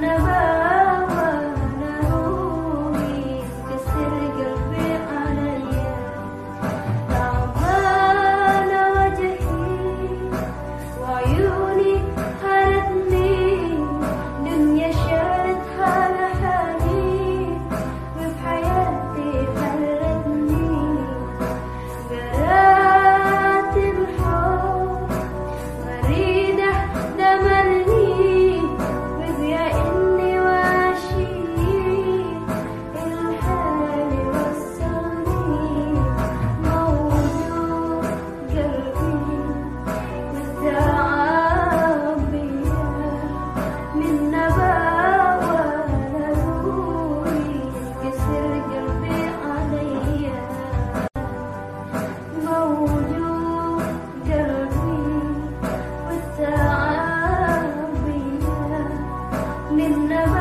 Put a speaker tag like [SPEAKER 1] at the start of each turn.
[SPEAKER 1] never நின்னவர்